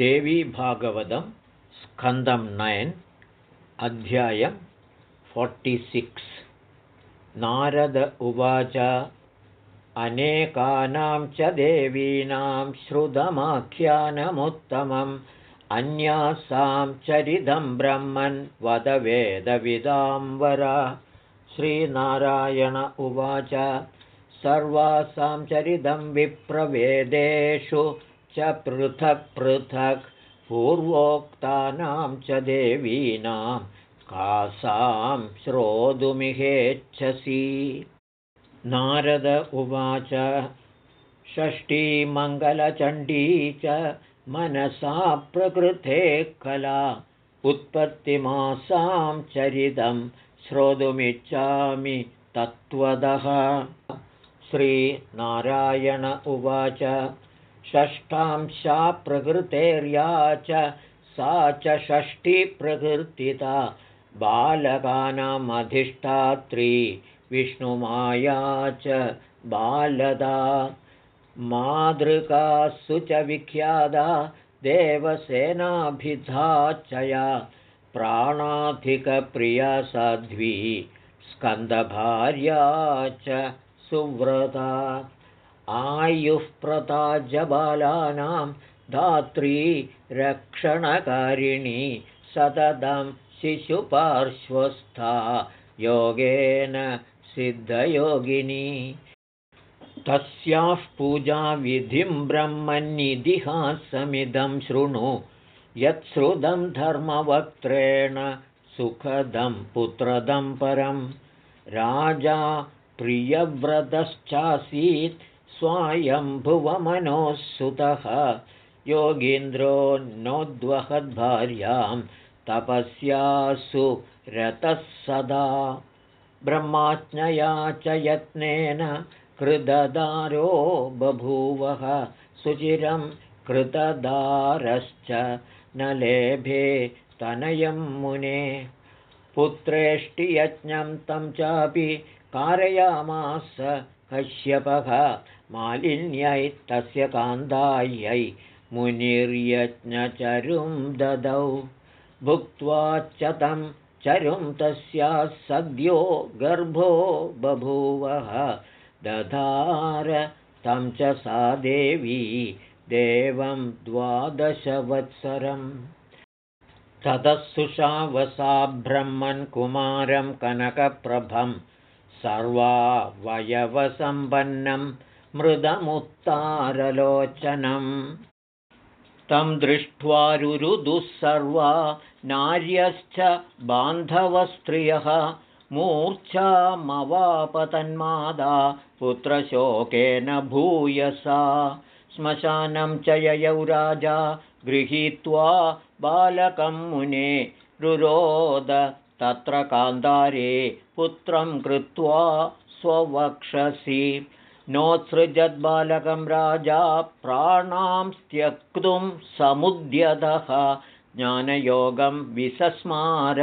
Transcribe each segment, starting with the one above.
देवीभागवतं स्कन्दं नयन् अध्यायं फोर्टिसिक्स् नारद उवाच अनेकानां च देवीनां श्रुतमाख्यानमुत्तमम् अन्यासां चरितं ब्रह्मन् वदवेदविदाम्बरा श्रीनारायण उवाच सर्वासां चरितं विप्रवेदेषु च पृथक् पृथक् पूर्वोक्तानां च देवीनां कासां श्रोतुमिहेच्छसि। नारद उवाच षष्ठीमङ्गलचण्डी च मनसा प्रकृते कला उत्पत्तिमासां चरितं श्रोतुमिच्छामि तत्त्वदः। श्रीनारायण उवाच षष्ठांशा प्रकृतेर्या च सा च षष्ठीप्रकृतिता बालकानामधिष्ठात्री विष्णुमाया च बालदा मातृकासु च विख्याता देवसेनाभिधा च या प्राणाधिकप्रिया साध्वी स्कन्दभार्या च सुव्रता आयुःप्रता जबालानां धात्री रक्षणकारिणी सततं शिशुपार्श्वस्था योगेन सिद्धयोगिनी। तस्याः पूजाविधिं ब्रह्मन्निधिहासमिदं शृणु। यत्श्रुतं धर्मवक्त्रेण सुखदं पुत्रदं परं राजा प्रियव्रतश्चासीत् स्वायम्भुवमनोः सुतः योगीन्द्रो नोद्वहद्भार्यां तपस्यासु रतः सदा। ब्रह्माज्ञया च यत्नेन कृतदारो बभूवः। सुचिरं कृतदारश्च न लेभे तनयं मुने। पुत्रेष्टियज्ञं तं चापि कारयामास कश्यपः मालिन्यै तस्य कान्दायै मुनिर्यज्ञचरुं ददौ। भुक्त्वा च तं चरुं तस्याः सद्यो गर्भो बभूवः। दधार तं च सा देवी देवं द्वादशवत्सरम्। ततः ब्रह्मन् कुमारं कनकप्रभं सर्वावयवसम्पन्नं मृदमुत्तारलोचनम्। तं दृष्ट्वा रुरुदुः सर्वा नार्यश्च बान्धवस्त्रियः मूर्च्छामवापतन्मादा पुत्रशोकेन भूयसा। श्मशानं च ययौ राजा गृहीत्वा बालकं मुने रुरोद तत्र कान्तारे पुत्रं कृत्वा स्ववक्षसि नोत्सृजद्बालकं राजा प्राणां त्यक्तुं समुद्यतः ज्ञानयोगं विसस्मार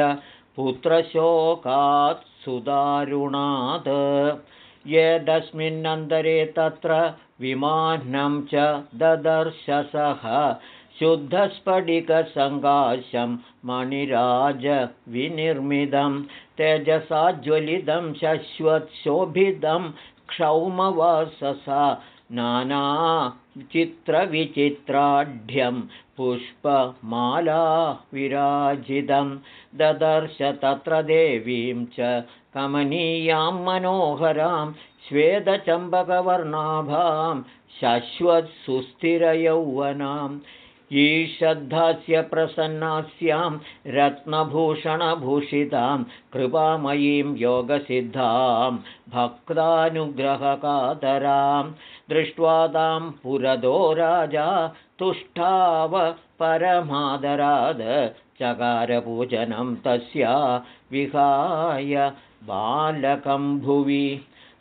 पुत्रशोकात् सुदारुणात्। यदस्मिन्नन्तरे तत्र विमानं च ददर्शसः शुद्धस्फटिकसङ्काशं मणिराजविनिर्मितं तेजसाज्वलितं शश्वत्शोभितं क्षौमवाससा नानाचित्रविचित्राढ्यं पुष्पमाला विराजितं ददर्श तत्र देवीं च कमनीयां मनोहरां श्वेतचम्बकवर्णाभां शश्वत्सुस्थिरयौवनाम् ईषद्धास्य प्रसन्नास्यां रत्नभूषणभूषितां कृपामयीं योगसिद्धां भक्तानुग्रहकातरां दृष्ट्वा तां पुरदो राजा तुष्टाव परमादराद चकारपूजनं तस्या विहाय बालकं भुवि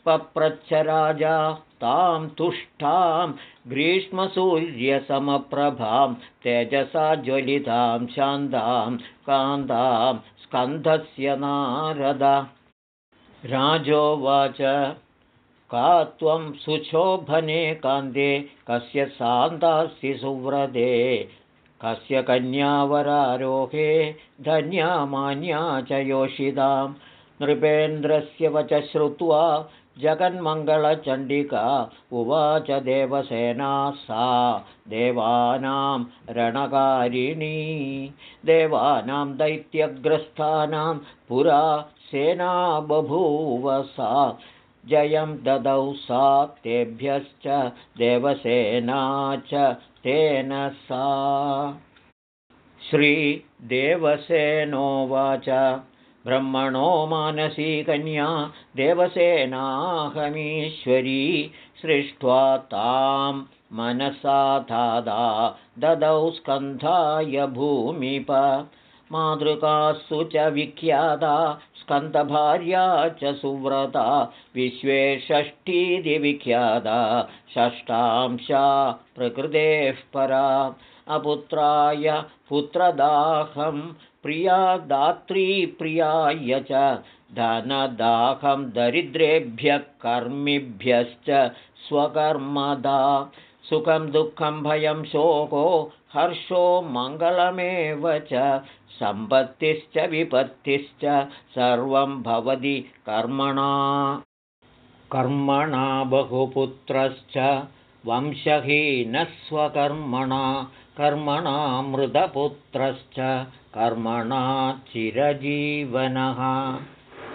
पप्रच्छ राजा तां तुष्टां ग्रीष्मसूर्यसमप्रभां तेजसा ज्वलितां शान्तां कान्तां स्कन्धस्य नारद। राजोवाच का त्वं सुशोभने कान्ते कस्य सान्तासि सुव्रते कस्य कन्यावरारोहे धन्यामान्या च योषितां। नृपेन्द्रस्य वच श्रुत्वा जगन्मङ्गलचण्डिका उवाच देवसेना सा। देवानां रणकारिणी देवानां दैत्यग्रस्थानां पुरा सेना बभूव सा। जयं ददौ सा तेभ्यश्च देवसेना च तेन सा। श्रीदेवसेनोवाच ब्रह्मणो मानसी कन्या देवसेनाहमीश्वरी सृष्ट्वा तां मनसाधादा ददौ स्कन्धाय भूमिप। मातृकासु च विख्याता स्कन्दभार्या च सुव्रता विश्वे षष्ठीतिविख्याता षष्ठांशा प्रकृतेः परा अपुत्राय पुत्रदाहं प्रिया दात्री प्रियाय च धनदाहं दरिद्रेभ्यः कर्मिभ्यश्च स्वकर्मदा। सुखं दुःखं भयं शोको हर्षो मङ्गलमेव च सम्पत्तिश्च विपत्तिश्च सर्वं भवति कर्मणा। कर्मणा बहुपुत्रश्च वंशहीनस्वकर्मणा कर्मणा मृदपुत्रश्च कर्मणा चिरजीवनः।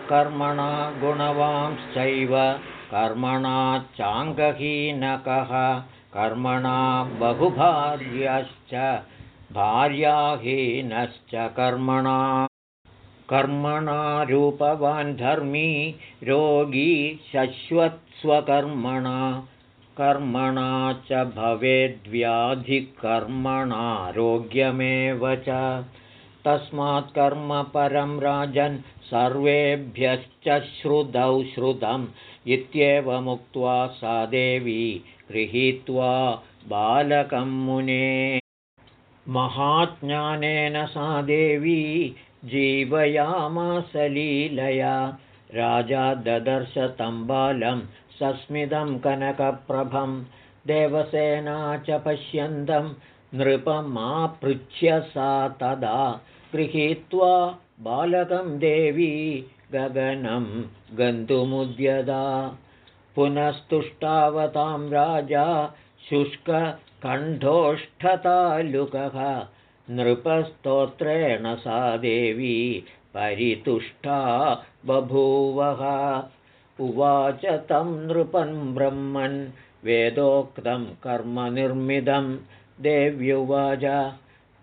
कर्मणा गुणवांश्चैव कर्मणा चाङ्गहीनकः। कर्मणा बहुभार्यश्च भार्याहीनश्च कर्मणा। कर्मणा रूपवान् धर्मी रोगी शश्वत्स्वकर्मणा कर्मणा च भवेद्व्याधिकर्मणारोग्यमेव च। तस्मात् कर्म परं राजन् सर्वेभ्यश्च श्रुतौ श्रुतम् इत्येवमुक्त्वा सा देवी गृहीत्वा बालकं मुने। महाज्ञानेन सा देवी जीवयामासलीलया राजा ददर्श तं बालं सस्मितं कनकप्रभं देवसेना च पश्यन्तं नृपमापृच्छ्य सा तदा गृहीत्वा बालकं देवी गगनं गन्तुमुद्यदा। पुनस्तुष्टावतां राजा शुष्ककण्ठोष्ठतालुकः नृपस्तोत्रेण सा देवी परितुष्टा बभूवः उवाच तं नृपन् ब्रह्मन् वेदोक्तं कर्मनिर्मिदं देव्युवाच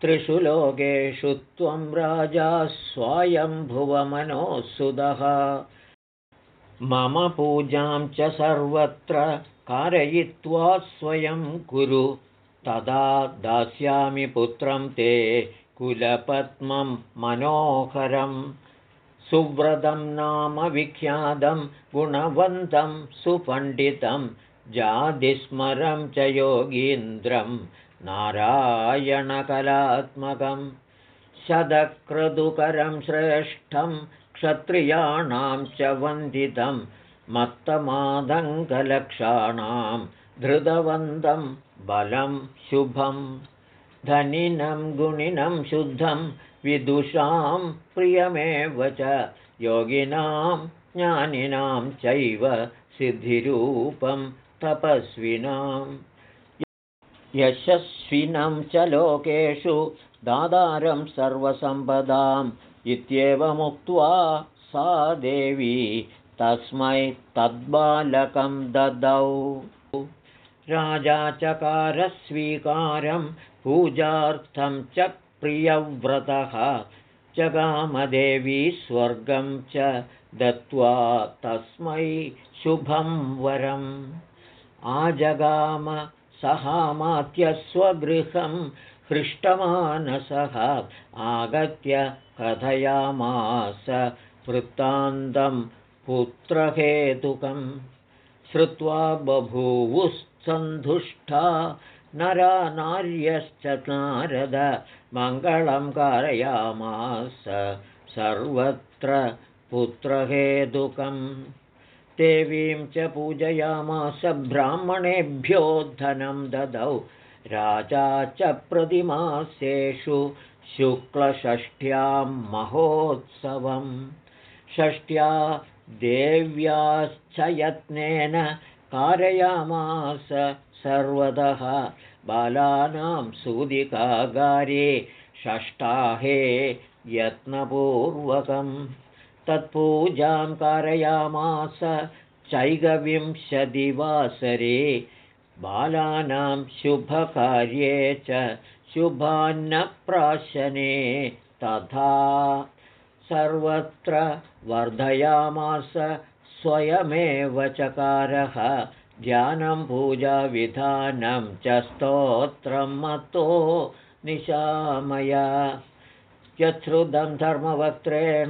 त्रिषु लोकेषु त्वं राजा स्वायम्भुवमनोऽसुदः मम पूजां च सर्वत्र कारयित्वा स्वयं कुरु। तदा दास्यामि पुत्रं ते कुलपद्मं मनोहरम् सुव्रतं नाम विख्यातं गुणवन्तं सुपण्डितं जातिस्मरं च योगीन्द्रं नारायणकलात्मकं शतक्रदुकरं श्रेष्ठं क्षत्रियाणां च वन्दितं मत्तमादङ्गलक्षाणां धृतवन्तं बलं शुभं धनिनं गुणिनं शुद्धं विदुषां प्रियमेव च योगिनां ज्ञानिनां चैव सिद्धिरूपं तपस्विनां। यशस्विनं च लोकेषु दादारं सर्वसम्पदाम् इत्येवमुक्त्वा सा देवी तस्मै तद्बालकं ददौ। राजा चकारस्वीकारं पूजार्थं च प्रियव्रतः जगामदेवी स्वर्गं च दत्त्वा तस्मै शुभं वरम्। आजगाम सहामात्यस्वगृहं हृष्टमानसः आगत्य कथयामास वृत्तान्तं पुत्रहेतुकं श्रुत्वा बभूवुस्सन्धुष्टा नरा नार्यश्च नारद मङ्गलं कारयामास सर्वत्र पुत्रहेतुकं देवीं च पूजयामास ब्राह्मणेभ्यो धनं ददौ। राजा च प्रतिमासेषु शुक्लषष्ठ्यां महोत्सवं षष्ट्या देव्याश्च यत्नेन कारयामास सर्वतः बालानां सूदिकागारे षष्ठाहे यत्नपूर्वकं तत्पूजां कारयामास चैकविंशतिवासरे बालानां शुभकार्ये च शुभान्नप्राशने तथा सर्वत्र वर्धयामास स्वयमेव चकारः ध्यानं पूजाविधानं च स्तोत्रं मतो निशामया। यच्छ्रुतं धर्मवक्त्रेण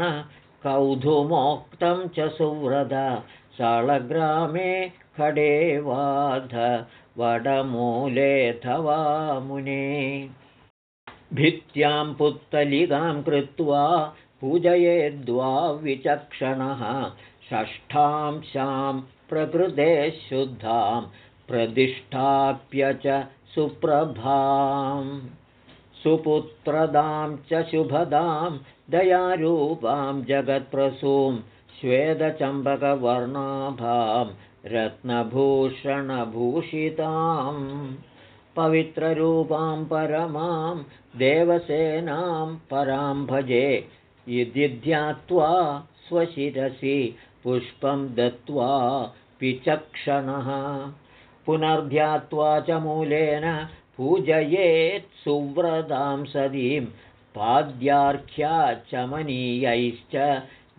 कौधुमोक्तं च सुव्रत। शालग्रामे खडेवाध वडमूलेऽथवा मुने। भित्त्यां पुत्तलिकां कृत्वा पूजयेद्वा विचक्षणः षष्ठांशां प्रकृते शुद्धां प्रतिष्ठाप्य च सुप्रभां सुपुत्रदां च शुभदां दयारूपां जगत्प्रसूं श्वेतचम्बकवर्णाभां रत्नभूषणभूषितां पवित्ररूपां परमां देवसेनां परां भजे इति ध्यात्वा स्वशिरसि पुष्पं दत्त्वा पिचक्षणः पुनर्ध्यात्वा च मूलेन पूजयेत् सुव्रतां सदीं पाद्यार्ख्या चमनीयैश्च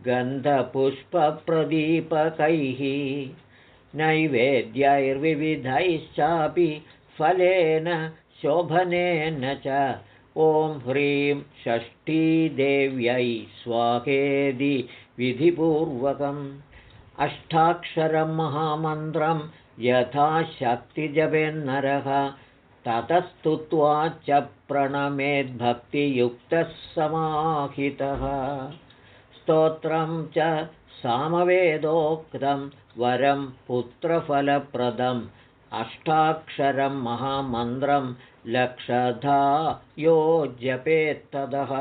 गन्धपुष्पप्रदीपकैः नैवेद्यैर्विविधैश्चापि फलेन शोभनेन च ॐ ह्रीं षष्ठीदेव्यै स्वाहेदि विधिपूर्वकम्। अष्टाक्षरं महामन्त्रं यथाशक्तिजपेन्नरः ततस्तुत्वा च प्रणमेद्भक्तियुक्तः समाहितः स्तोत्रं च सामवेदोक्तं वरं पुत्रफलप्रदम्। अष्टाक्षरं महामन्त्रं लक्षधा यो जपेत्तदः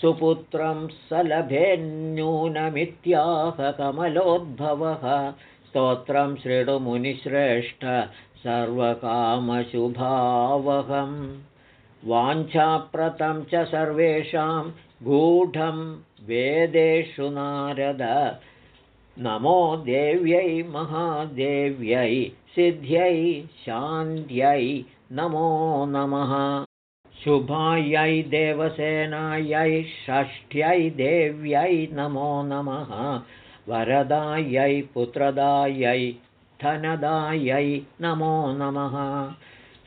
सुपुत्रं सलभेन्यूनमित्याहकमलोद्भवः स्तोत्रं शृणुमुनिश्रेष्ठ सर्वकामशुभावहम्। वाञ्छाप्रतं च सर्वेषां गूढं वेदेषु नारद। नमो देव्यै महादेव्यै सिद्ध्यै शान्त्यै नमो नमः शुभायै देवसेनायै षष्ठ्यै देव्यै नमो नमः। वरदायै पुत्रदायै धनदायै नमो नमः।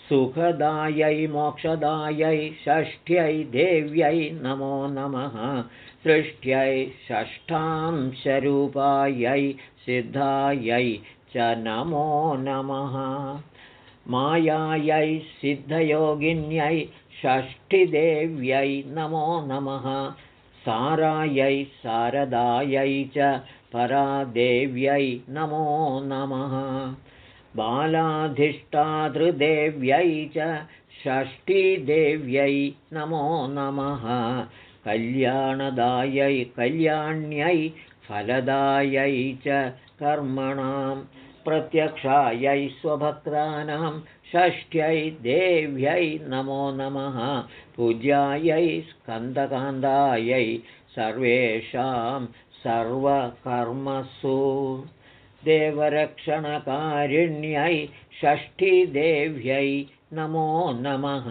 सुखदायै मोक्षदायै षष्ठ्यै देव्यै नमो नमः। सृष्ट्यै षष्ठांशरूपायै सिद्धायै च नमो नमः। मायायै सिद्धयोगिन्यै षष्ठिदेव्यै नमो नमः। सारायै शारदायै च परादेव्यै नमो नमः। बालाधिष्ठातृदेव्यै च षष्ठीदेव्यै नमो नमः। कल्याणदायै कल्याण्यै फलदायै च कर्मणां प्रत्यक्षायै स्वभक्तानां षष्ठ्यै देव्यै नमो नमः पूज्यायै स्कन्दकान्दायै सर्वेषां सर्वकर्मसु। देवरक्षणकारिण्यै षष्ठीदेव्यै नमो नमः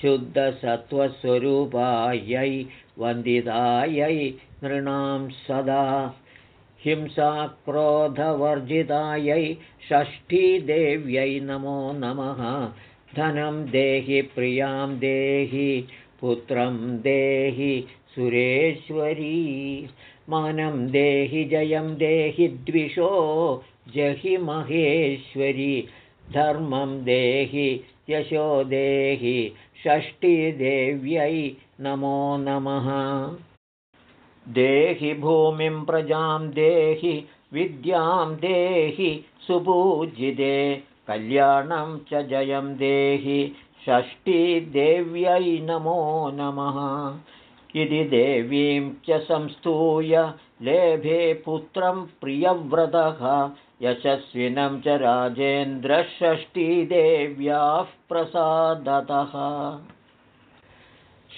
शुद्धसत्त्वस्वरूपायै वन्दितायै नृणां सदा हिंसाक्रोधवर्जितायै षष्ठीदेव्यै नमो नमः। धनं देहि प्रियां देहि पुत्रं देहि सुरेश्वरी। मानं देहि जयं देहि द्विषो जहि महेश्वरी। धर्मं देहि यशो देहि षष्ठीदेव्यै नमो नमः देहि भूमिं प्रजां देहि विद्यां देहि सुपूजिते। कल्याणं च जयं देहि षष्ठीदेव्यै नमो नमः। इति देवीं च संस्तूय लेभे पुत्रं प्रियव्रतः। यशस्विनं च राजेन्द्रषष्ठीदेव्याः प्रसादतः।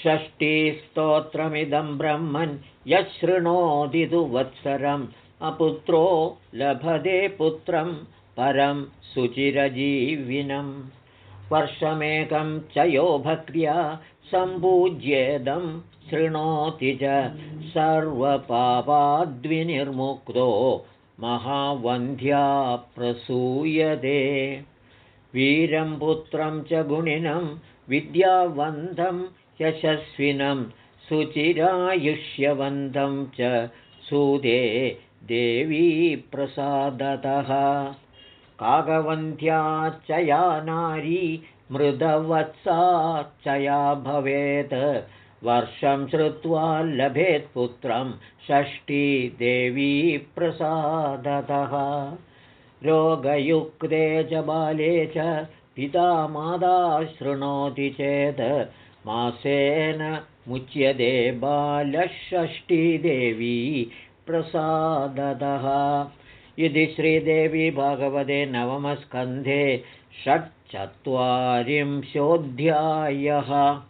षष्ठीस्तोत्रमिदं ब्रह्मन् यशृणोदितु वत्सरम्। अपुत्रो लभते पुत्रं परं सुचिरजीविनं वर्षमेकं च यो भक्र्या सम्पूज्येदं शृणोति च सर्वपापाद्विनिर्मुक्तो महावन्ध्या प्रसूयते। वीरं पुत्रं च गुणिनं विद्यावन्तं यशस्विनं सुचिरायुष्यवन्तं च सुदे देवी प्रसादतः। काकवन्ध्या च या नारी मृदवत्सा च या भवेत्। वर्षं श्रुत्वा लभेत्पुत्रं षष्ठी देवी प्रसादतः। रोगयुक्ते च बाले च पिता माता शृणोति चेत् मासेन मुच्यते बालषष्ठीदेवी प्रसादतः। इति श्रीदेवी भगवते नवमस्कन्धे षट्चत्वारिंशोऽध्यायः